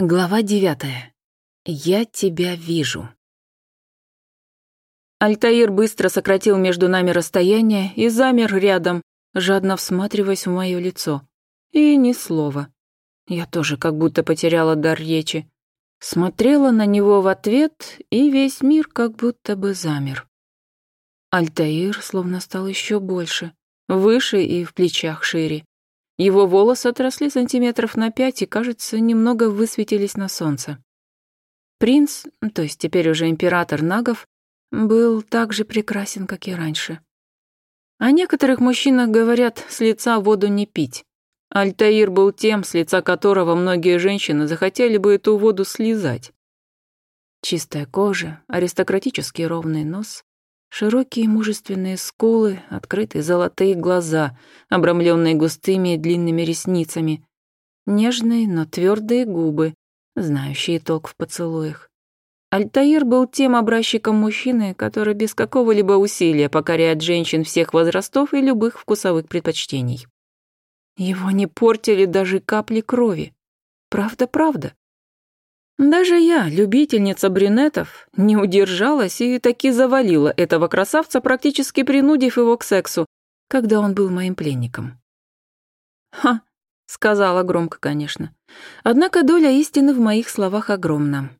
Глава девятая. Я тебя вижу. Альтаир быстро сократил между нами расстояние и замер рядом, жадно всматриваясь в мое лицо. И ни слова. Я тоже как будто потеряла дар речи. Смотрела на него в ответ, и весь мир как будто бы замер. Альтаир словно стал еще больше, выше и в плечах шире. Его волосы отросли сантиметров на пять и, кажется, немного высветились на солнце. Принц, то есть теперь уже император Нагов, был так же прекрасен, как и раньше. О некоторых мужчинах говорят «с лица воду не пить». Альтаир был тем, с лица которого многие женщины захотели бы эту воду слезать. Чистая кожа, аристократически ровный нос, Широкие мужественные скулы, открытые золотые глаза, обрамленные густыми и длинными ресницами, нежные, но твердые губы, знающие толк в поцелуях. Альтаир был тем образчиком мужчины, который без какого-либо усилия покоряет женщин всех возрастов и любых вкусовых предпочтений. Его не портили даже капли крови. Правда-правда. Даже я, любительница брюнетов, не удержалась и таки завалила этого красавца, практически принудив его к сексу, когда он был моим пленником. «Ха!» — сказала громко, конечно. Однако доля истины в моих словах огромна.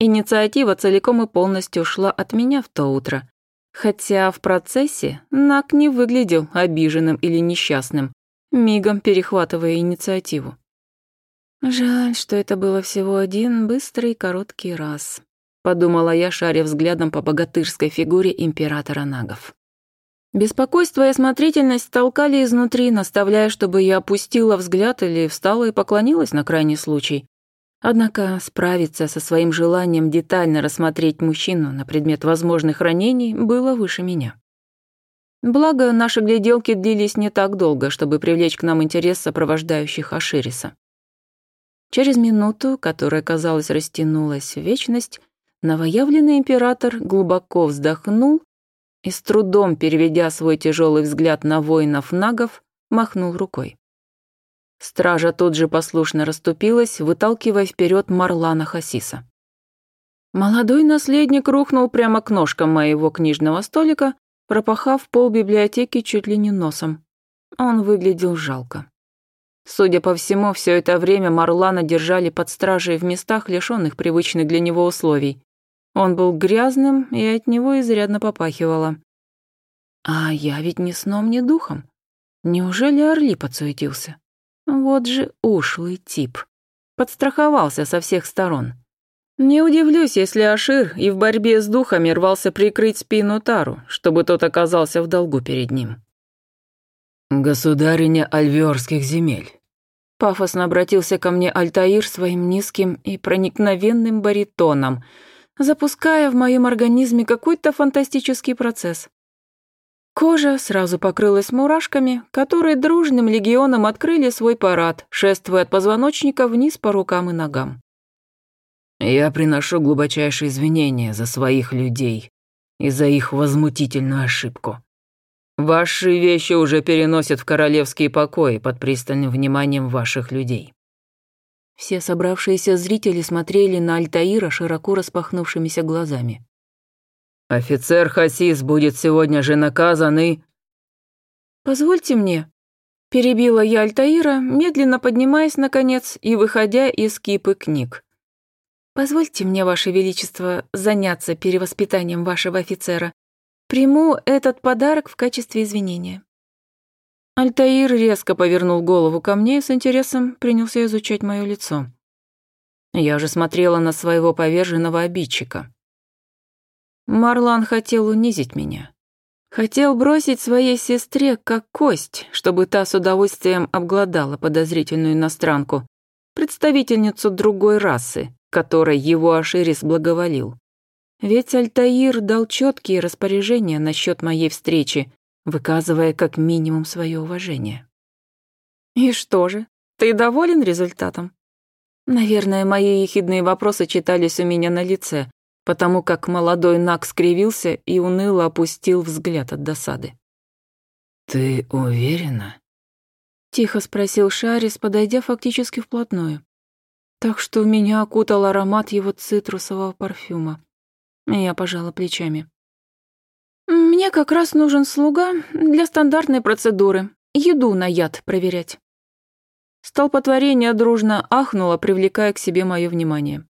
Инициатива целиком и полностью шла от меня в то утро. Хотя в процессе Нак не выглядел обиженным или несчастным, мигом перехватывая инициативу. Жаль, что это было всего один быстрый короткий раз, подумала я, шаря взглядом по богатырской фигуре императора нагов. Беспокойство и осмотрительность толкали изнутри, наставляя, чтобы я опустила взгляд или встала и поклонилась на крайний случай. Однако справиться со своим желанием детально рассмотреть мужчину на предмет возможных ранений было выше меня. Благо, наши гляделки длились не так долго, чтобы привлечь к нам интерес сопровождающих Ашириса. Через минуту, которая, казалось, растянулась в вечность, новоявленный император глубоко вздохнул и, с трудом переведя свой тяжелый взгляд на воинов-нагов, махнул рукой. Стража тут же послушно расступилась, выталкивая вперед Марлана Хасиса. Молодой наследник рухнул прямо к ножкам моего книжного столика, пропахав пол библиотеки чуть ли не носом. Он выглядел жалко. Судя по всему, все это время Марлана держали под стражей в местах, лишенных привычных для него условий. Он был грязным, и от него изрядно попахивало. А я ведь ни сном, ни духом. Неужели Орли подсуетился? Вот же ушлый тип. Подстраховался со всех сторон. Не удивлюсь, если Ашир и в борьбе с духами рвался прикрыть спину Тару, чтобы тот оказался в долгу перед ним. «Государиня Альверских земель». Пафосно обратился ко мне Альтаир своим низким и проникновенным баритоном, запуская в моем организме какой-то фантастический процесс. Кожа сразу покрылась мурашками, которые дружным легионом открыли свой парад, шествуя от позвоночника вниз по рукам и ногам. «Я приношу глубочайшие извинения за своих людей и за их возмутительную ошибку», Ваши вещи уже переносят в королевские покои под пристальным вниманием ваших людей». Все собравшиеся зрители смотрели на Альтаира широко распахнувшимися глазами. «Офицер Хасис будет сегодня же наказан и...» «Позвольте мне», — перебила я Альтаира, медленно поднимаясь, наконец, и выходя из кипы книг. «Позвольте мне, Ваше Величество, заняться перевоспитанием вашего офицера. Приму этот подарок в качестве извинения». Альтаир резко повернул голову ко мне и с интересом принялся изучать мое лицо. Я же смотрела на своего поверженного обидчика. Марлан хотел унизить меня. Хотел бросить своей сестре как кость, чтобы та с удовольствием обглодала подозрительную иностранку, представительницу другой расы, которой его Аширис благоволил. Ведь Альтаир дал четкие распоряжения насчет моей встречи, выказывая как минимум свое уважение. «И что же, ты доволен результатом?» Наверное, мои ехидные вопросы читались у меня на лице, потому как молодой Нак скривился и уныло опустил взгляд от досады. «Ты уверена?» — тихо спросил Шарис, подойдя фактически вплотную. Так что меня окутал аромат его цитрусового парфюма. Я пожала плечами. «Мне как раз нужен слуга для стандартной процедуры. Еду на яд проверять». Столпотворение дружно ахнуло, привлекая к себе мое внимание.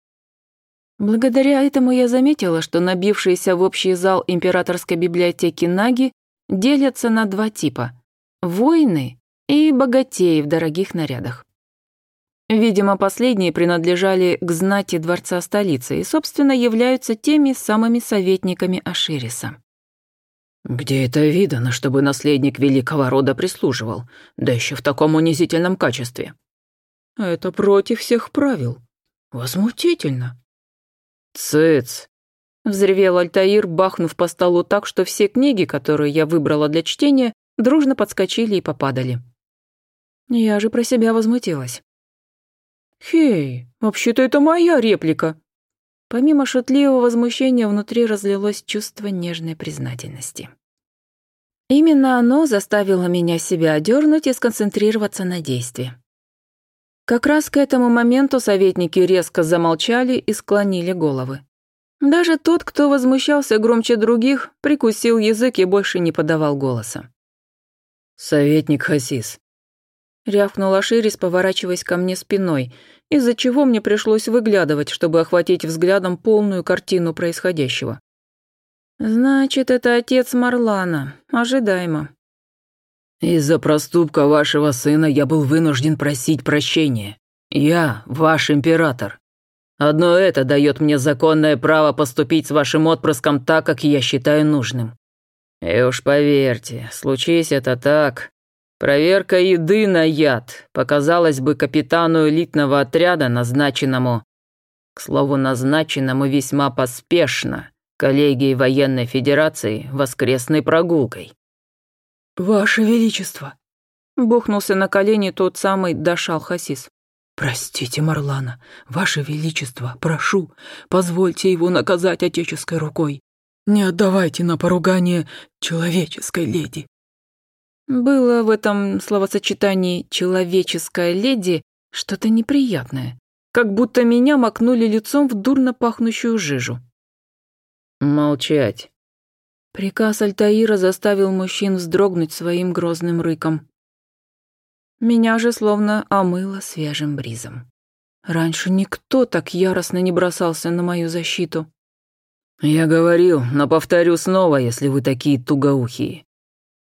Благодаря этому я заметила, что набившиеся в общий зал императорской библиотеки наги делятся на два типа – воины и богатеи в дорогих нарядах. Видимо, последние принадлежали к знати дворца столицы и, собственно, являются теми самыми советниками Ашириса. «Где это видано, чтобы наследник великого рода прислуживал, да еще в таком унизительном качестве?» «Это против всех правил. Возмутительно». «Цыц!» — взревел Альтаир, бахнув по столу так, что все книги, которые я выбрала для чтения, дружно подскочили и попадали. Я же про себя возмутилась. «Хей, вообще-то это моя реплика!» Помимо шутливого возмущения внутри разлилось чувство нежной признательности. Именно оно заставило меня себя одернуть и сконцентрироваться на действии. Как раз к этому моменту советники резко замолчали и склонили головы. Даже тот, кто возмущался громче других, прикусил язык и больше не подавал голоса. «Советник Хасис, рявкнула Ширис, поворачиваясь ко мне спиной, из-за чего мне пришлось выглядывать, чтобы охватить взглядом полную картину происходящего. «Значит, это отец Марлана. Ожидаемо». «Из-за проступка вашего сына я был вынужден просить прощения. Я ваш император. Одно это дает мне законное право поступить с вашим отпрыском так, как я считаю нужным. И уж поверьте, случись это так, Проверка еды на яд показалась бы капитану элитного отряда, назначенному, к слову, назначенному весьма поспешно, коллегии военной федерации воскресной прогулкой. «Ваше Величество!» — бухнулся на колени тот самый Дашал Хасис. «Простите, Марлана, Ваше Величество, прошу, позвольте его наказать отеческой рукой. Не отдавайте на поругание человеческой леди». Было в этом словосочетании «человеческая леди» что-то неприятное, как будто меня макнули лицом в дурно пахнущую жижу. «Молчать!» Приказ Альтаира заставил мужчин вздрогнуть своим грозным рыком. Меня же словно омыло свежим бризом. Раньше никто так яростно не бросался на мою защиту. «Я говорил, но повторю снова, если вы такие тугоухие.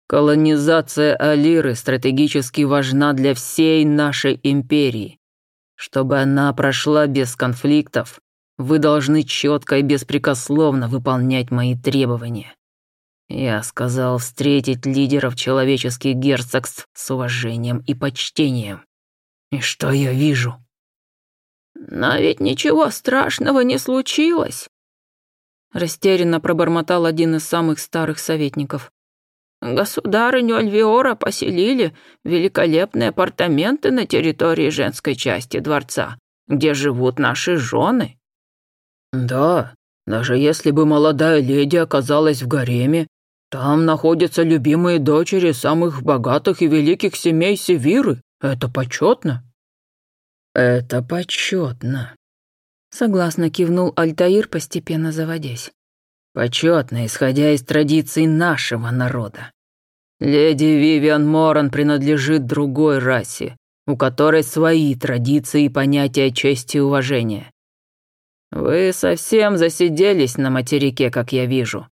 Колонизация Алиры стратегически важна для всей нашей империи. Чтобы она прошла без конфликтов, вы должны четко и беспрекословно выполнять мои требования. Я сказал встретить лидеров человеческих герцогств с уважением и почтением. И что я вижу? Но ведь ничего страшного не случилось. Растерянно пробормотал один из самых старых советников. Государыню Альвиора поселили великолепные апартаменты на территории женской части дворца, где живут наши жены». «Да, даже если бы молодая леди оказалась в гареме, там находятся любимые дочери самых богатых и великих семей Севиры. Это почетно». «Это почетно», — согласно кивнул Альтаир, постепенно заводясь. Почетно, исходя из традиций нашего народа. Леди Вивиан Моран принадлежит другой расе, у которой свои традиции и понятия чести и уважения. Вы совсем засиделись на материке, как я вижу.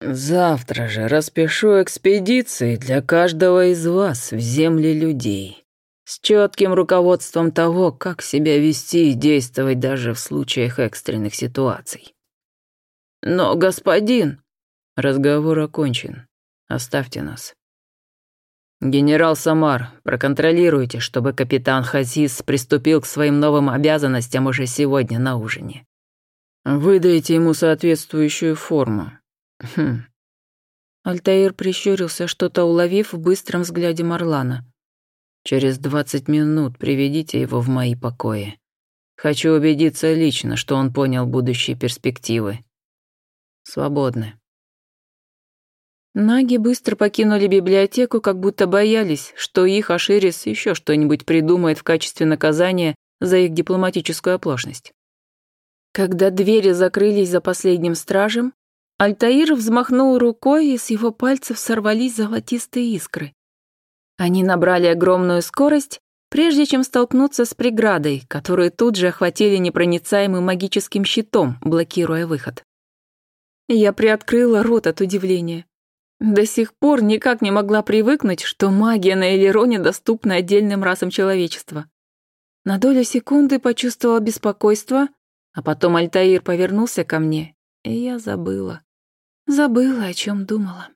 Завтра же распишу экспедиции для каждого из вас в земли людей, с четким руководством того, как себя вести и действовать даже в случаях экстренных ситуаций. «Но, господин...» «Разговор окончен. Оставьте нас». «Генерал Самар, проконтролируйте, чтобы капитан Хазис приступил к своим новым обязанностям уже сегодня на ужине. Выдайте ему соответствующую форму». Хм. Альтаир прищурился, что-то уловив в быстром взгляде Марлана. «Через двадцать минут приведите его в мои покои. Хочу убедиться лично, что он понял будущие перспективы» свободны». Наги быстро покинули библиотеку, как будто боялись, что их Аширис еще что-нибудь придумает в качестве наказания за их дипломатическую оплошность. Когда двери закрылись за последним стражем, Альтаир взмахнул рукой, и с его пальцев сорвались золотистые искры. Они набрали огромную скорость, прежде чем столкнуться с преградой, которую тут же охватили непроницаемым магическим щитом, блокируя выход. Я приоткрыла рот от удивления. До сих пор никак не могла привыкнуть, что магия на Элероне доступна отдельным расам человечества. На долю секунды почувствовала беспокойство, а потом Альтаир повернулся ко мне, и я забыла. Забыла, о чем думала.